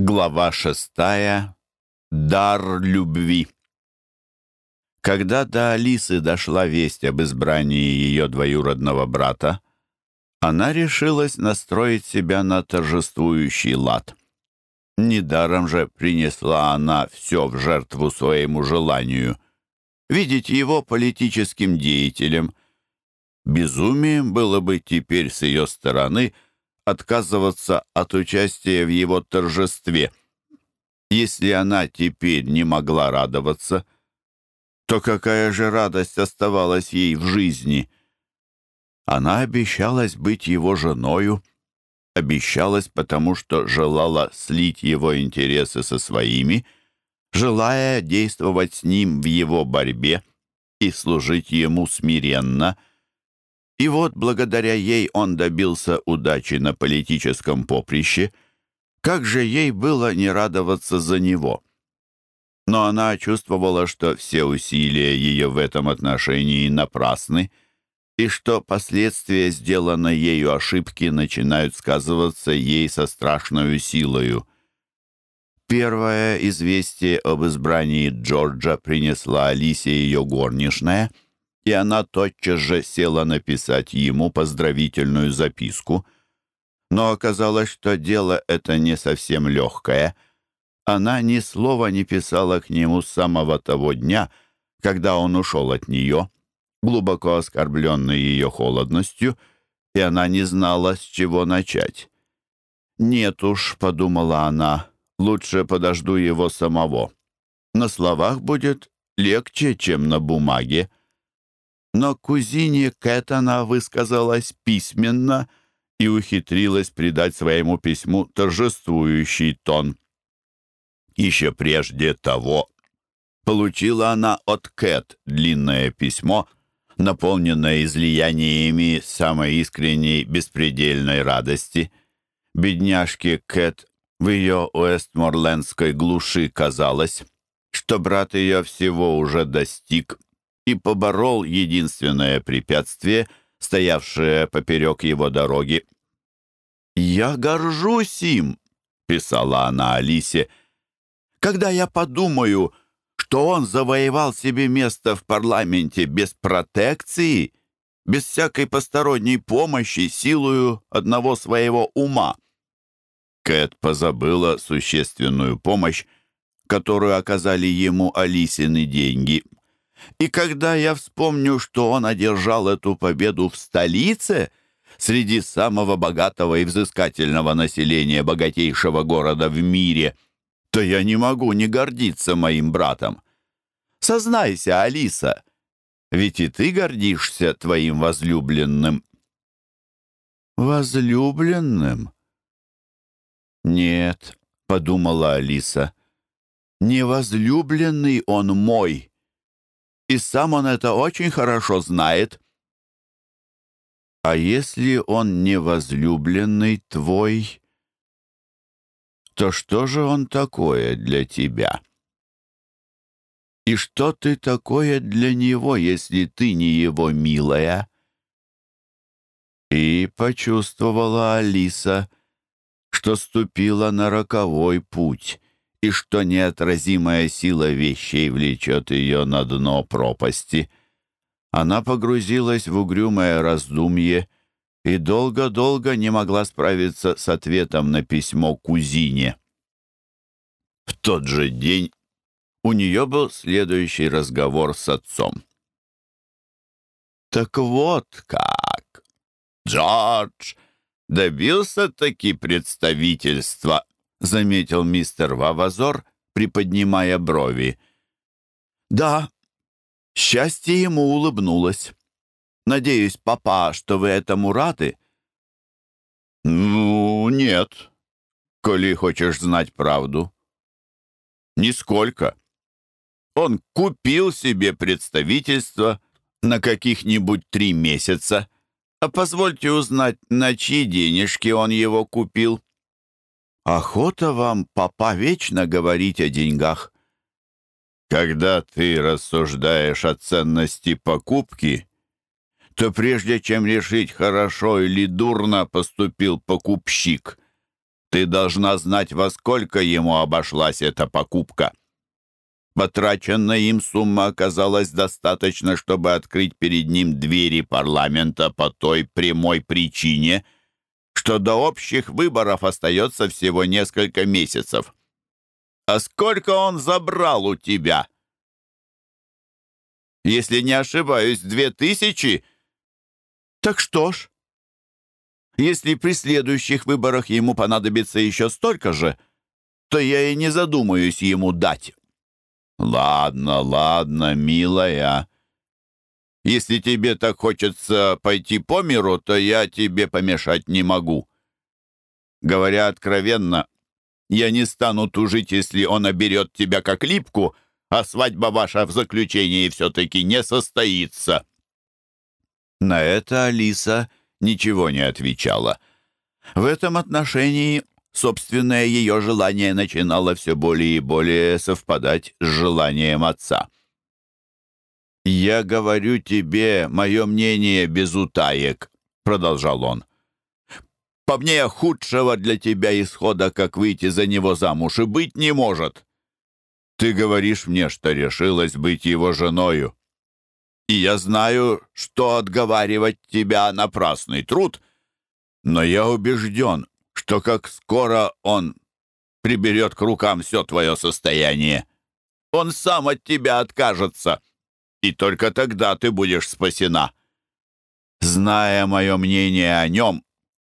Глава шестая. Дар любви. Когда до Алисы дошла весть об избрании ее двоюродного брата, она решилась настроить себя на торжествующий лад. Недаром же принесла она все в жертву своему желанию. Видеть его политическим деятелем. Безумием было бы теперь с ее стороны – отказываться от участия в его торжестве. Если она теперь не могла радоваться, то какая же радость оставалась ей в жизни? Она обещалась быть его женою, обещалась потому, что желала слить его интересы со своими, желая действовать с ним в его борьбе и служить ему смиренно — и вот благодаря ей он добился удачи на политическом поприще. Как же ей было не радоваться за него? Но она чувствовала, что все усилия ее в этом отношении напрасны, и что последствия сделанной ею ошибки начинают сказываться ей со страшной силою. Первое известие об избрании Джорджа принесла Алисе ее горничная — и она тотчас же села написать ему поздравительную записку. Но оказалось, что дело это не совсем легкое. Она ни слова не писала к нему с самого того дня, когда он ушел от нее, глубоко оскорбленный ее холодностью, и она не знала, с чего начать. «Нет уж», — подумала она, — «лучше подожду его самого. На словах будет легче, чем на бумаге». но кузине Кэт она высказалась письменно и ухитрилась придать своему письму торжествующий тон. Еще прежде того получила она от Кэт длинное письмо, наполненное излияниями самой искренней беспредельной радости. Бедняжке Кэт в ее уэстморлендской глуши казалось, и поборол единственное препятствие, стоявшее поперек его дороги. «Я горжусь им», — писала она Алисе. «Когда я подумаю, что он завоевал себе место в парламенте без протекции, без всякой посторонней помощи, силою одного своего ума». Кэт позабыла существенную помощь, которую оказали ему Алисины деньги — и когда я вспомню, что он одержал эту победу в столице, среди самого богатого и взыскательного населения богатейшего города в мире, то я не могу не гордиться моим братом. Сознайся, Алиса, ведь и ты гордишься твоим возлюбленным. Возлюбленным? Нет, подумала Алиса, не возлюбленный он мой и сам он это очень хорошо знает. А если он не возлюбленный твой, то что же он такое для тебя? И что ты такое для него, если ты не его милая? И почувствовала Алиса, что ступила на роковой путь, и что неотразимая сила заметил мистер Вавазор, приподнимая брови. «Да, счастье ему улыбнулось. Надеюсь, папа, что вы этому рады?» «Ну, нет, коли хочешь знать правду». «Нисколько. Он купил себе представительство на каких-нибудь три месяца. А позвольте узнать, на чьи денежки он его купил?» охота вам, папа, вечно говорить о деньгах. Когда ты рассуждаешь о ценности покупки, то прежде чем решить, хорошо или дурно поступил покупщик, ты должна знать, во сколько ему обошлась эта покупка. Потраченная им сумма оказалась достаточно, чтобы открыть перед ним двери парламента по той прямой причине — что до общих выборов остается всего несколько месяцев. А сколько он забрал у тебя? Если не ошибаюсь, две тысячи? Так что ж, если при следующих выборах ему понадобится еще столько же, то я и не задумаюсь ему дать. Ладно, ладно, милая, если тебе так хочется пойти по миру, то я тебе помешать не могу. Говоря откровенно, я не стану тужить, если он оберет тебя как липку, а свадьба ваша в заключении все-таки не состоится». На это Алиса ничего не отвечала. В этом отношении собственное ее желание начинало все более и более совпадать с желанием отца. «Я говорю тебе мое мнение без утаек», — продолжал он. «По мне худшего для тебя исхода, как выйти за него замуж, и быть не может. Ты говоришь мне, что решилась быть его женою. И я знаю, что отговаривать тебя напрасный труд, но я убежден, что как скоро он приберет к рукам все твое состояние, он сам от тебя откажется» и только тогда ты будешь спасена. Зная мое мнение о нем,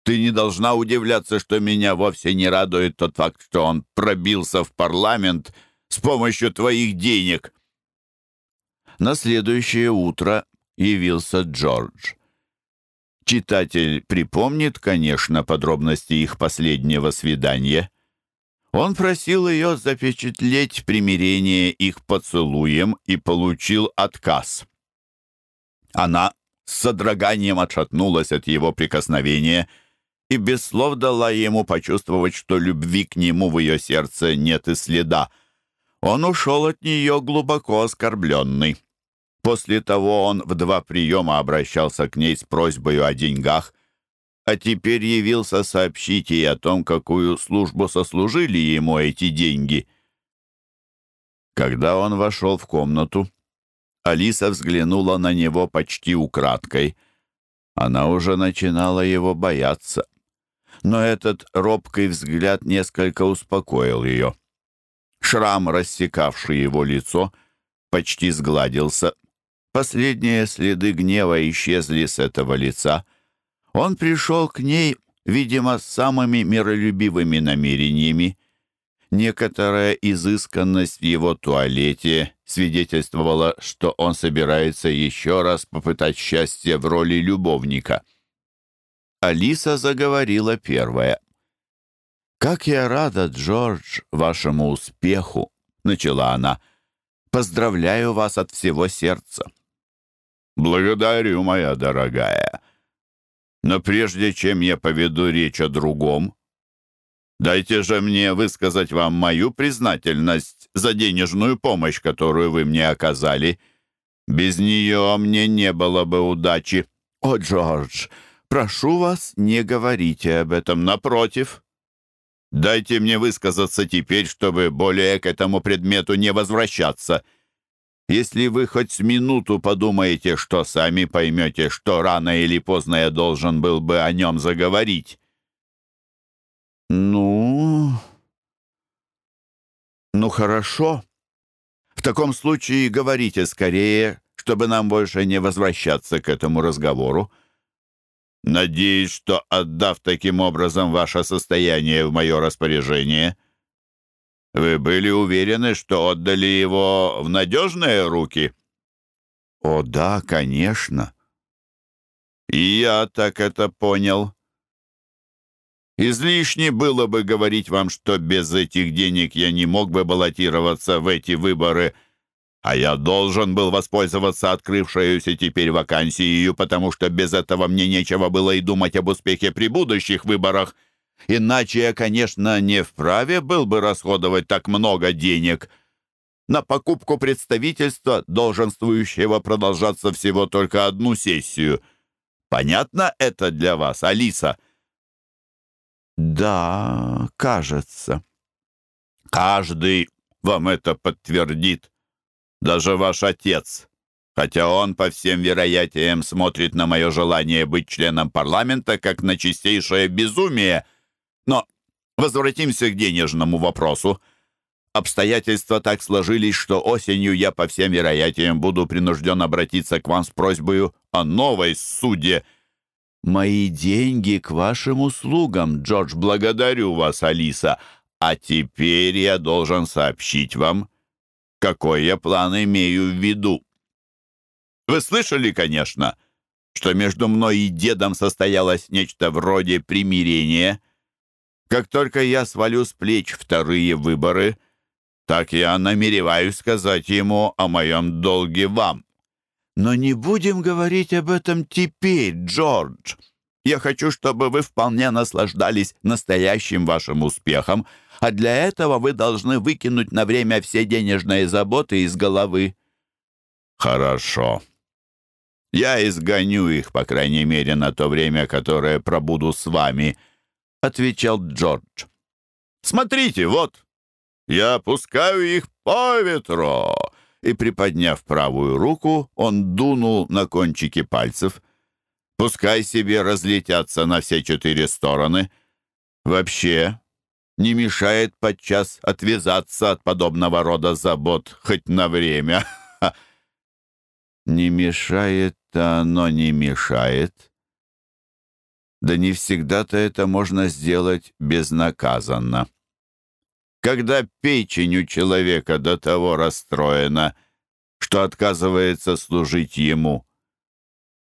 ты не должна удивляться, что меня вовсе не радует тот факт, что он пробился в парламент с помощью твоих денег». На следующее утро явился Джордж. Читатель припомнит, конечно, подробности их последнего свидания. Он просил ее запечатлеть примирение их поцелуем и получил отказ. Она с содроганием отшатнулась от его прикосновения и без слов дала ему почувствовать, что любви к нему в ее сердце нет и следа. Он ушел от нее глубоко оскорбленный. После того он в два приема обращался к ней с просьбой о деньгах, а теперь явился сообщить ей о том, какую службу сослужили ему эти деньги. Когда он вошел в комнату, Алиса взглянула на него почти украдкой. Она уже начинала его бояться. Но этот робкий взгляд несколько успокоил ее. Шрам, рассекавший его лицо, почти сгладился, Последние следы гнева исчезли с этого лица. Он пришел к ней, видимо, с самыми миролюбивыми намерениями. Некоторая изысканность в его туалете свидетельствовала, что он собирается еще раз попытать счастье в роли любовника. Алиса заговорила первая. «Как я рада, Джордж, вашему успеху!» — начала она. «Поздравляю вас от всего сердца. «Благодарю, моя дорогая. Но прежде чем я поведу речь о другом, дайте же мне высказать вам мою признательность за денежную помощь, которую вы мне оказали. Без нее мне не было бы удачи». «О, Джордж, прошу вас, не говорите об этом, напротив». «Дайте мне высказаться теперь, чтобы более к этому предмету не возвращаться». Если вы хоть с минуту подумаете, что сами поймете, что Вы были уверены, что отдали его в надежные руки? О, да, конечно. И я так это понял. Излишне было бы говорить вам, что без этих денег я не мог бы баллотироваться в эти выборы, а я должен был воспользоваться открывшейся теперь вакансией, потому что без этого мне нечего было и думать об успехе при будущих выборах. Иначе я, конечно, не вправе был бы расходовать так много денег. На покупку представительства, долженствующего продолжаться всего только одну сессию. Понятно это для вас, Алиса?» «Да, кажется». «Каждый вам это подтвердит. Даже ваш отец. Хотя он, по всем вероятиям, смотрит на мое желание быть членом парламента как на чистейшее безумие». Но возвратимся к денежному вопросу. Обстоятельства так сложились, что осенью я, по всем вероятиям, буду принужден обратиться к вам с просьбой о новой суде. Мои деньги к вашим услугам, Джордж, благодарю вас, Алиса. А теперь я должен Как только я свалю с плеч вторые выборы, так я намереваюсь сказать ему о моем долге вам. Но не будем говорить об этом теперь, Джордж. Я хочу, чтобы вы вполне наслаждались настоящим вашим успехом, а для этого вы должны выкинуть на время все денежные заботы из головы». «Хорошо. Я изгоню их, по крайней мере, на то время, которое пробуду с вами», отвечал Джордж. «Смотрите, вот! Я опускаю их по ветру!» И, приподняв правую руку, он дунул на кончики пальцев. «Пускай себе разлетятся на все четыре стороны. Вообще, не мешает подчас отвязаться от подобного рода забот хоть на время. Не мешает-то а оно не мешает да не всегда-то это можно сделать безнаказанно. Когда печень у человека до того расстроена, что отказывается служить ему,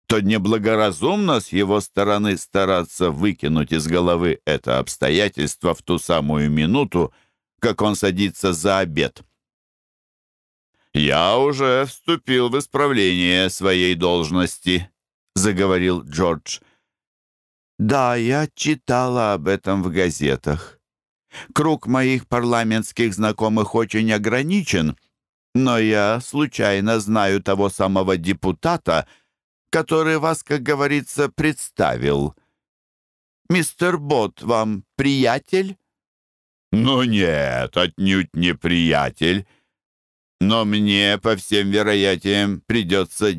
то неблагоразумно с его стороны стараться выкинуть из головы это обстоятельство в ту самую минуту, как он садится за обед. «Я уже вступил в исправление своей должности», — заговорил Джордж. «Да, я читала об этом в газетах. Круг моих парламентских знакомых очень ограничен, но я случайно знаю того самого депутата, — который вас, как говорится, представил. Мистер Бот вам приятель?» «Ну нет, отнюдь не приятель. Но мне, по всем вероятиям, придется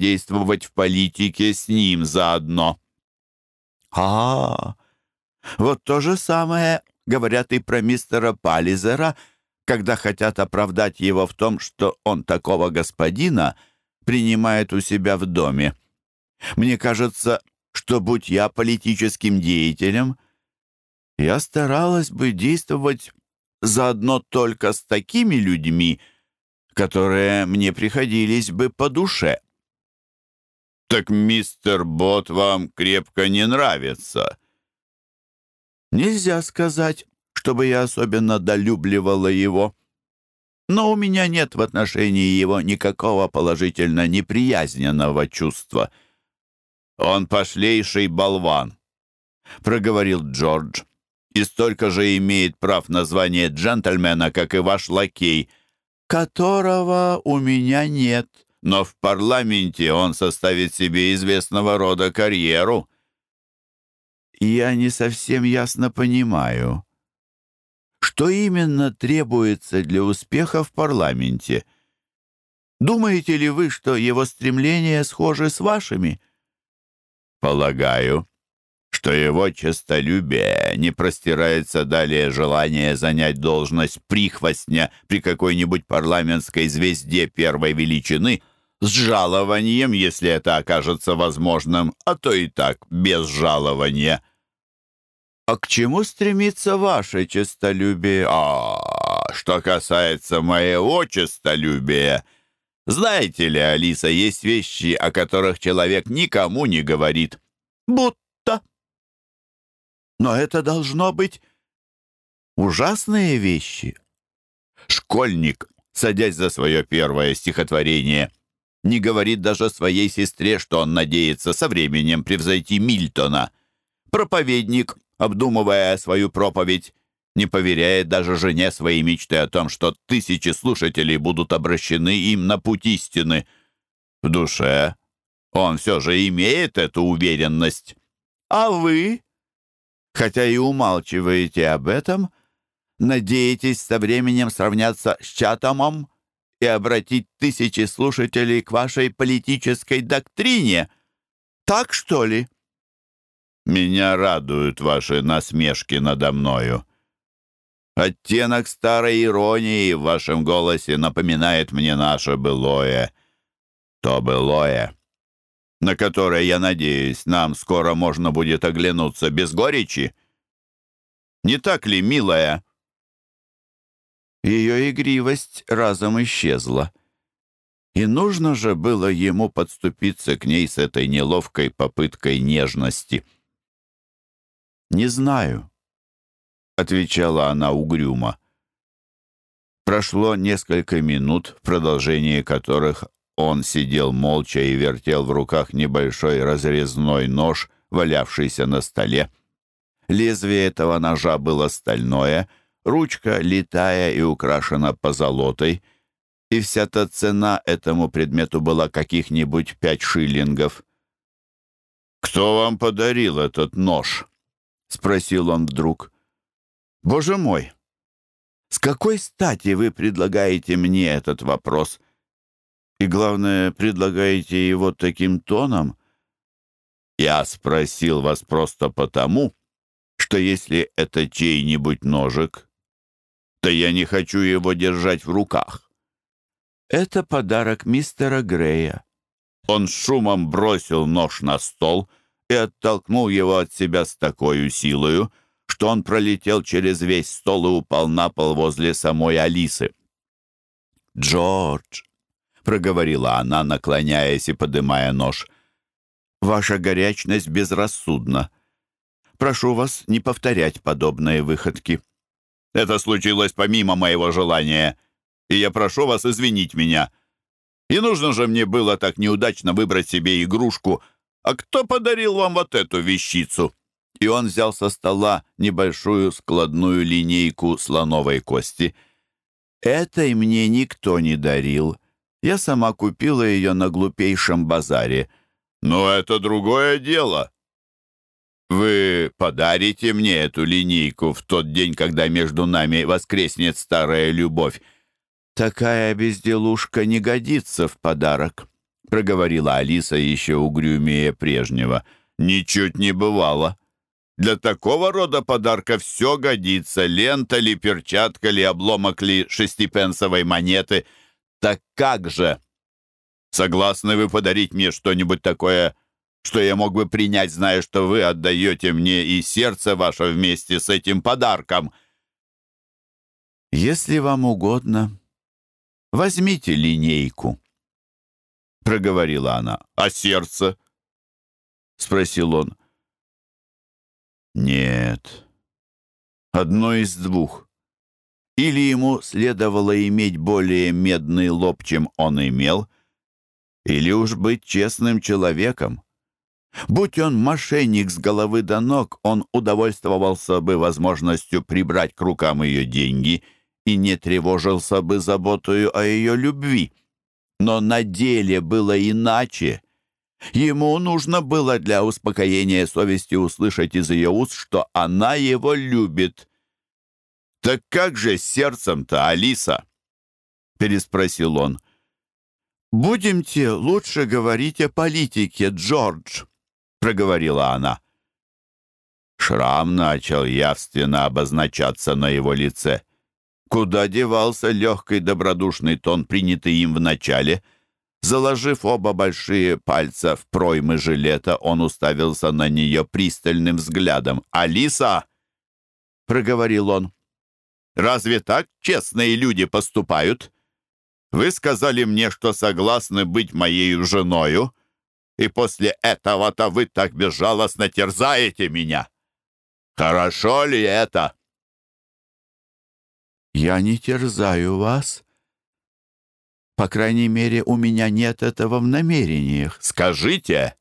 действовать в политике с ним заодно». «А, вот то же самое говорят и про мистера Паллизера, когда хотят оправдать его в том, что он такого господина принимает у себя в доме. Мне кажется, что будь я политическим деятелем, я старалась бы действовать заодно только с такими людьми, которые мне приходились бы по душе. так мистер Бот вам крепко не нравится. Нельзя сказать, чтобы я особенно долюбливала его. Но у меня нет в отношении его никакого положительно неприязненного чувства. Он пошлейший болван, — проговорил Джордж, и столько же имеет прав на звание джентльмена, как и ваш лакей, которого у меня нет, — но в парламенте он составит себе известного рода карьеру. Я не совсем ясно понимаю, что именно требуется для успеха в парламенте. Думаете ли вы, что его стремления схожи с вашими? Полагаю, что его честолюбие не простирается далее желания занять должность прихвостня при какой-нибудь парламентской звезде первой величины, с жалованием, если это окажется возможным, а то и так без жалования. А к чему стремится ваше честолюбие? А, что касается моего честолюбия, знаете ли, Алиса, есть вещи, о которых человек никому не говорит. Будто. Но это должно быть ужасные вещи. Школьник, садясь за свое первое стихотворение – не говорит даже своей сестре, что он надеется со временем превзойти Мильтона. Проповедник, обдумывая свою проповедь, не поверяет даже жене своей мечты о том, что тысячи слушателей будут обращены им на путь истины. В душе он все же имеет эту уверенность. А вы, хотя и умалчиваете об этом, надеетесь со временем сравняться с Чатамом, и обратить тысячи слушателей к вашей политической доктрине. Так, что ли?» «Меня радуют ваши насмешки надо мною. Оттенок старой иронии в вашем голосе напоминает мне наше былое. То былое, на которое, я надеюсь, нам скоро можно будет оглянуться без горечи. Не так ли, милая?» Ее игривость разом исчезла. И нужно же было ему подступиться к ней с этой неловкой попыткой нежности. «Не знаю», — отвечала она угрюмо. Прошло несколько минут, в продолжении которых он сидел молча и вертел в руках небольшой разрезной нож, валявшийся на столе. Лезвие этого ножа было стальное — Ручка, летая и украшена позолотой, и вся та цена этому предмету была каких-нибудь пять шиллингов. «Кто вам подарил этот нож?» — спросил он вдруг. «Боже мой! С какой стати вы предлагаете мне этот вопрос? И, главное, предлагаете его таким тоном?» «Я спросил вас просто потому, что если это чей-нибудь ножик, будто я не хочу его держать в руках. Это подарок мистера Грея. Он шумом бросил нож на стол и оттолкнул его от себя с такой силою, что он пролетел через весь стол и упал на пол возле самой Алисы. «Джордж», — проговорила она, наклоняясь и подымая нож, — «ваша горячность безрассудна. Прошу вас не повторять подобные выходки». Это случилось помимо моего желания, и я прошу вас извинить меня. И нужно же мне было так неудачно выбрать себе игрушку. А кто подарил вам вот эту вещицу?» И он взял со стола небольшую складную линейку слоновой кости. «Этой мне никто не дарил. Я сама купила ее на глупейшем базаре». «Но это другое дело. «Вы подарите мне эту линейку в тот день, когда между нами воскреснет старая любовь?» «Такая безделушка не годится в подарок», — проговорила Алиса еще угрюмее прежнего. «Ничуть не бывало. Для такого рода подарка все годится. Лента ли, перчатка ли, обломок ли шестипенсовой монеты. Так как же? Согласны вы подарить мне что-нибудь такое что я мог бы принять, зная, что вы отдаете мне и сердце ваше вместе с этим подарком. Если вам угодно, возьмите линейку, — проговорила она. — А сердце? — спросил он. — Нет. Одно из двух. Или ему следовало иметь более медный лоб, чем он имел, или уж быть честным человеком. — Будь он мошенник с головы до ног, он удовольствовался бы возможностью прибрать к рукам ее деньги и не тревожился бы заботою о ее любви. Но на деле было иначе. Ему нужно было для успокоения совести услышать из ее уст, что она его любит. «Так как же сердцем-то, проговорила она. Шрам начал явственно обозначаться на его лице. Куда девался легкий добродушный тон, принятый им вначале? Заложив оба большие пальца в проймы жилета, он уставился на нее пристальным взглядом. «Алиса!» — проговорил он. «Разве так честные люди поступают? Вы сказали мне, что согласны быть моей женою?» и после этого-то вы так безжалостно терзаете меня. Хорошо ли это?» «Я не терзаю вас. По крайней мере, у меня нет этого в намерениях. Скажите,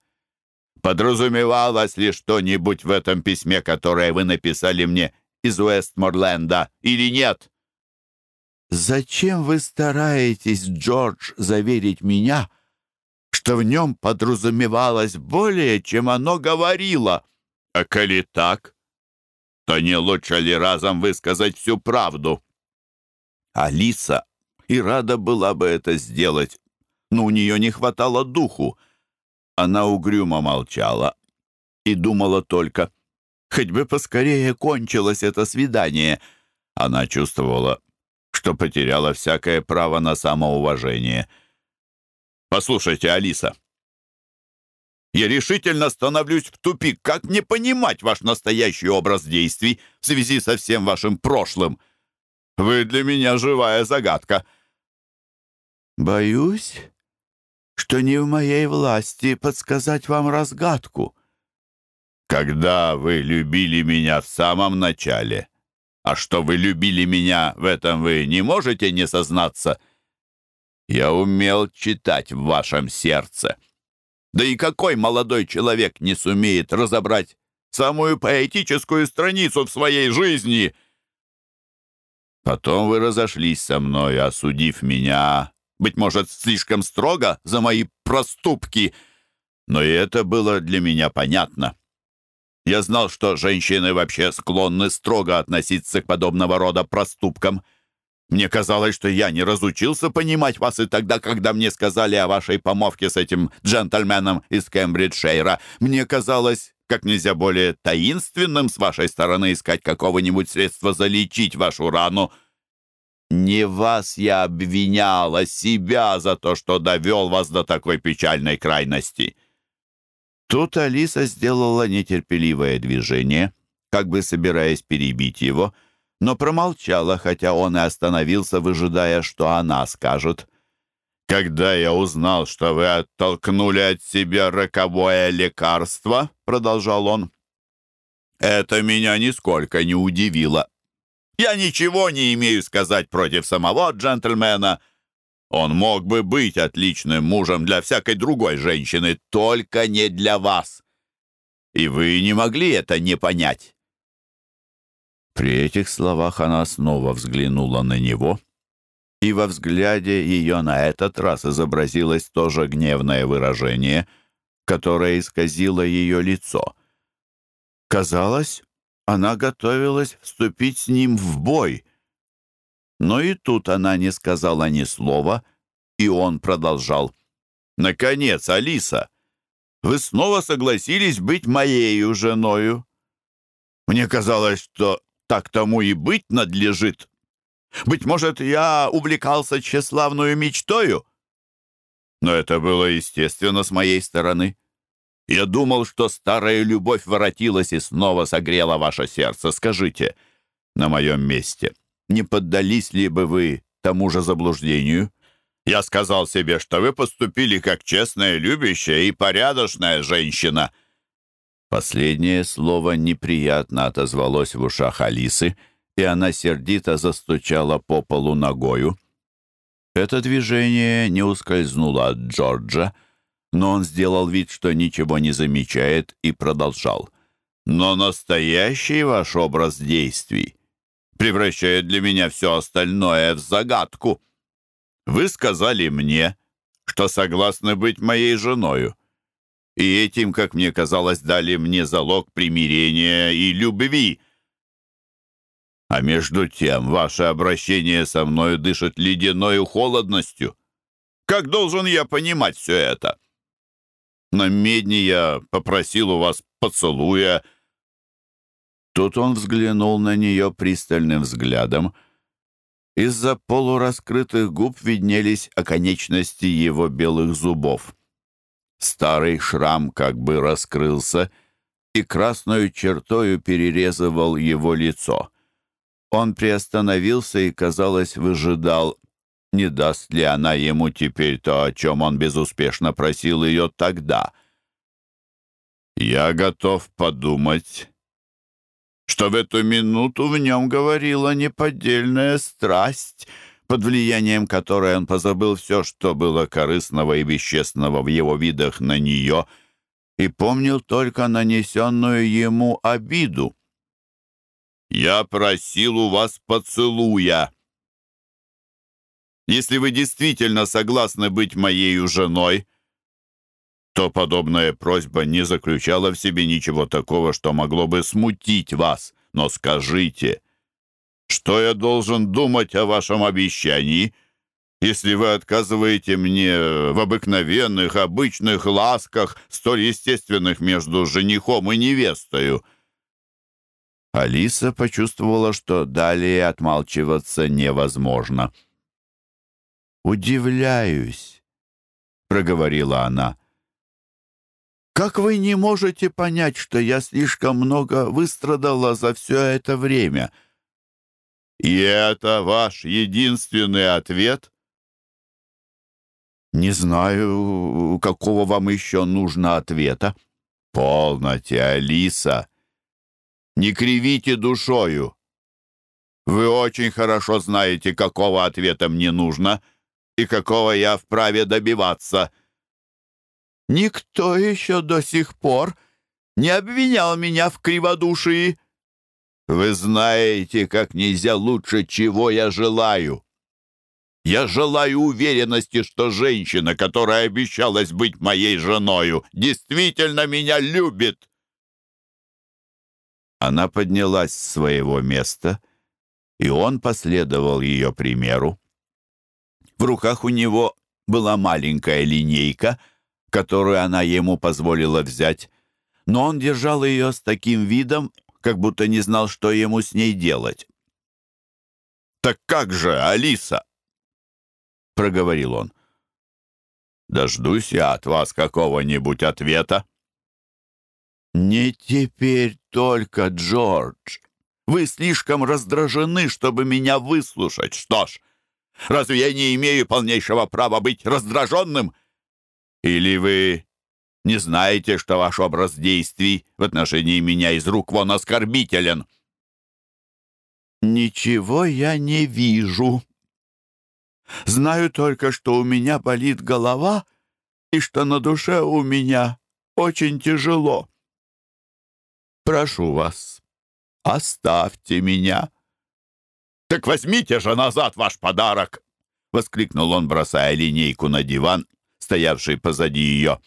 подразумевалось ли что-нибудь в этом письме, которое вы написали мне из Уэстморленда, или нет?» «Зачем вы стараетесь, Джордж, заверить меня?» что в нем подразумевалось более, чем оно говорило. А коли так, то не лучше ли разом высказать всю правду?» Алиса и рада была бы это сделать, но у нее не хватало духу. Она угрюмо молчала и думала только, хоть бы поскорее кончилось это свидание. Она Послушайте, Алиса, я решительно становлюсь в тупик. Как не понимать ваш настоящий образ действий в связи со всем вашим прошлым? Вы для меня живая загадка. Боюсь, что не в моей власти подсказать вам разгадку. Когда вы любили меня в самом начале, а что вы любили меня, в этом вы не можете не сознаться — я умел читать в вашем сердце. Да и какой молодой человек не сумеет разобрать самую поэтическую страницу в своей жизни? Потом вы разошлись со мной, осудив меня, быть может, слишком строго за мои проступки, но и это было для меня понятно. Я знал, что женщины вообще склонны строго относиться к подобного рода проступкам — мне казалось, что я не разучился понимать вас и тогда, когда мне сказали о вашей помовке с этим джентльменом из Кембриджшейра. Мне казалось как нельзя более таинственным с вашей стороны искать какого-нибудь средства залечить вашу рану. Не вас я обвиняла, себя за то, что довел вас до такой печальной крайности». Тут Алиса сделала нетерпеливое движение, как бы собираясь перебить его — но промолчала, хотя он и остановился, выжидая, что она скажет. «Когда я узнал, что вы оттолкнули от себя роковое лекарство», — продолжал он, — «это меня нисколько не удивило. Я ничего не имею сказать против самого джентльмена. Он мог бы быть отличным мужем для всякой другой женщины, только не для вас. И вы не могли это не понять». При этих словах она снова взглянула на него, и во взгляде ее на этот раз изобразилось то же гневное выражение, которое исказило ее лицо. Казалось, она готовилась вступить с ним в бой. Но и тут она не сказала ни слова, и он продолжал. «Наконец, Алиса, вы снова согласились быть моею женою. Мне казалось, что так тому и быть надлежит. Быть может, я увлекался тщеславную мечтою? Но это было естественно с моей стороны. Я думал, что старая любовь воротилась и снова согрела ваше сердце. Последнее слово неприятно отозвалось в ушах Алисы, и она сердито застучала по полу ногою. Это движение не ускользнуло от Джорджа, но он сделал вид, что ничего не замечает, и продолжал. «Но настоящий ваш образ действий превращает для меня все остальное в загадку. Вы сказали мне, что согласны быть моей женою и этим, как мне казалось, дали мне залог примирения и любви. А между тем, ваше обращение со мною дышит ледяной холодностью. Как должен я понимать все это? На медне я попросил у вас поцелуя. Тут он взглянул на нее пристальным взглядом. Из-за полураскрытых губ виднелись оконечности его белых зубов старый шрам как бы раскрылся, и красную чертою перерезывал его лицо. Он приостановился и, казалось, выжидал, не даст ли она ему теперь то, о чем он безуспешно просил ее тогда. «Я готов подумать, что в эту минуту в нем говорила неподдельная страсть», под влиянием которой он позабыл все, что было корыстного и бесчестного в его видах на нее, и помнил только нанесенную ему обиду. «Я просил у вас поцелуя. Если вы действительно согласны быть моей женой, то подобная просьба не заключала в себе ничего такого, что могло бы смутить вас. Но скажите, что я должен думать о вашем обещании, если вы отказываете мне в обыкновенных, обычных ласках, столь естественных между женихом и невестою?» Алиса почувствовала, что далее отмалчиваться невозможно. «Удивляюсь», — проговорила она. «Как вы не можете понять, что я слишком много выстрадала за все это время?» «И это ваш единственный ответ?» «Не знаю, какого вам еще нужно ответа». «Полноте, Алиса!» Не кривите душою. Вы очень хорошо знаете, какого ответа мне нужно и какого я вправе добиваться. Никто еще до сих пор не обвинял меня в криводушии. Вы знаете, как нельзя лучше, чего я желаю. Я желаю уверенности, что женщина, которая обещалась быть моей как будто не знал, что ему с ней делать. «Так как же, Алиса?» — проговорил он. «Дождусь я от вас какого-нибудь ответа». «Не теперь только, Джордж. Вы слишком раздражены, чтобы меня выслушать. Что ж, разве я не имею полнейшего права быть раздраженным? Или вы не знаете, что ваш образ действий в отношении меня из рук вон оскорбителен». «Ничего я не вижу. Знаю только, что у меня болит голова и что на душе у меня очень тяжело. Прошу вас, оставьте меня». «Так возьмите же назад ваш подарок!» — воскликнул он, бросая линейку на диван, стоявший позади ее.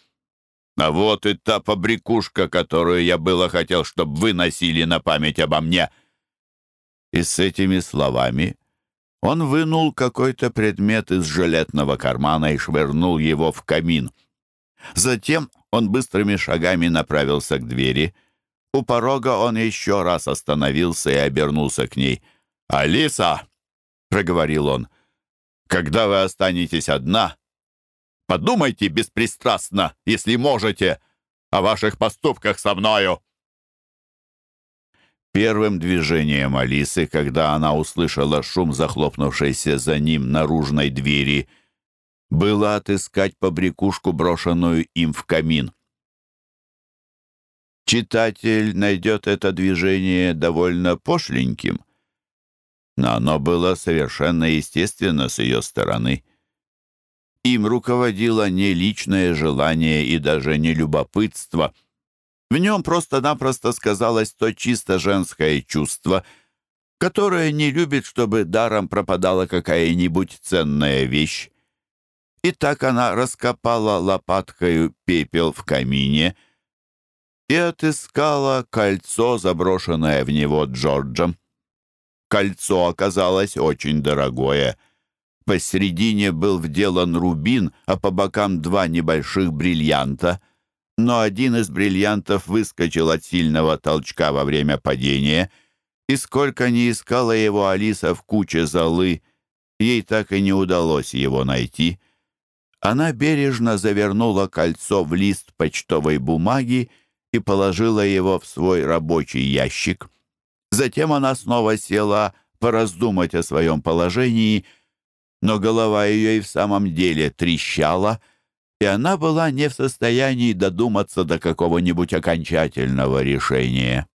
«А вот и та побрякушка, которую я было хотел, чтобы вы носили на память обо мне». И с этими словами он вынул какой-то предмет из жилетного кармана и швырнул его в камин. Затем он быстрыми шагами направился к двери — у порога он еще Подумайте беспристрастно, если можете, о ваших поступках со мною». Первым движением Алисы, когда она услышала шум, захлопнувшейся за ним наружной двери, было отыскать побрякушку, брошенную им в камин. Читатель найдет это движение довольно пошленьким, но оно было совершенно естественно с ее стороны — им руководило не личное желание и даже не любопытство. В нем просто-напросто сказалось то чисто женское чувство, которое не любит, чтобы даром пропадала какая-нибудь ценная вещь. И так она раскопала лопаткою пепел в камине и отыскала кольцо, заброшенное в него Джорджем. Кольцо оказалось очень дорогое — посередине был вделан рубин, а по бокам два небольших бриллианта. Но один из бриллиантов выскочил от сильного толчка во время падения, и сколько ни искала его Алиса в куче золы, ей так и не удалось его найти. Она бережно завернула кольцо в лист почтовой бумаги и положила его в свой рабочий ящик. Затем она снова села пораздумать о своем положении — но голова ее и в самом деле трещала, и она была не в состоянии додуматься до какого-нибудь окончательного решения.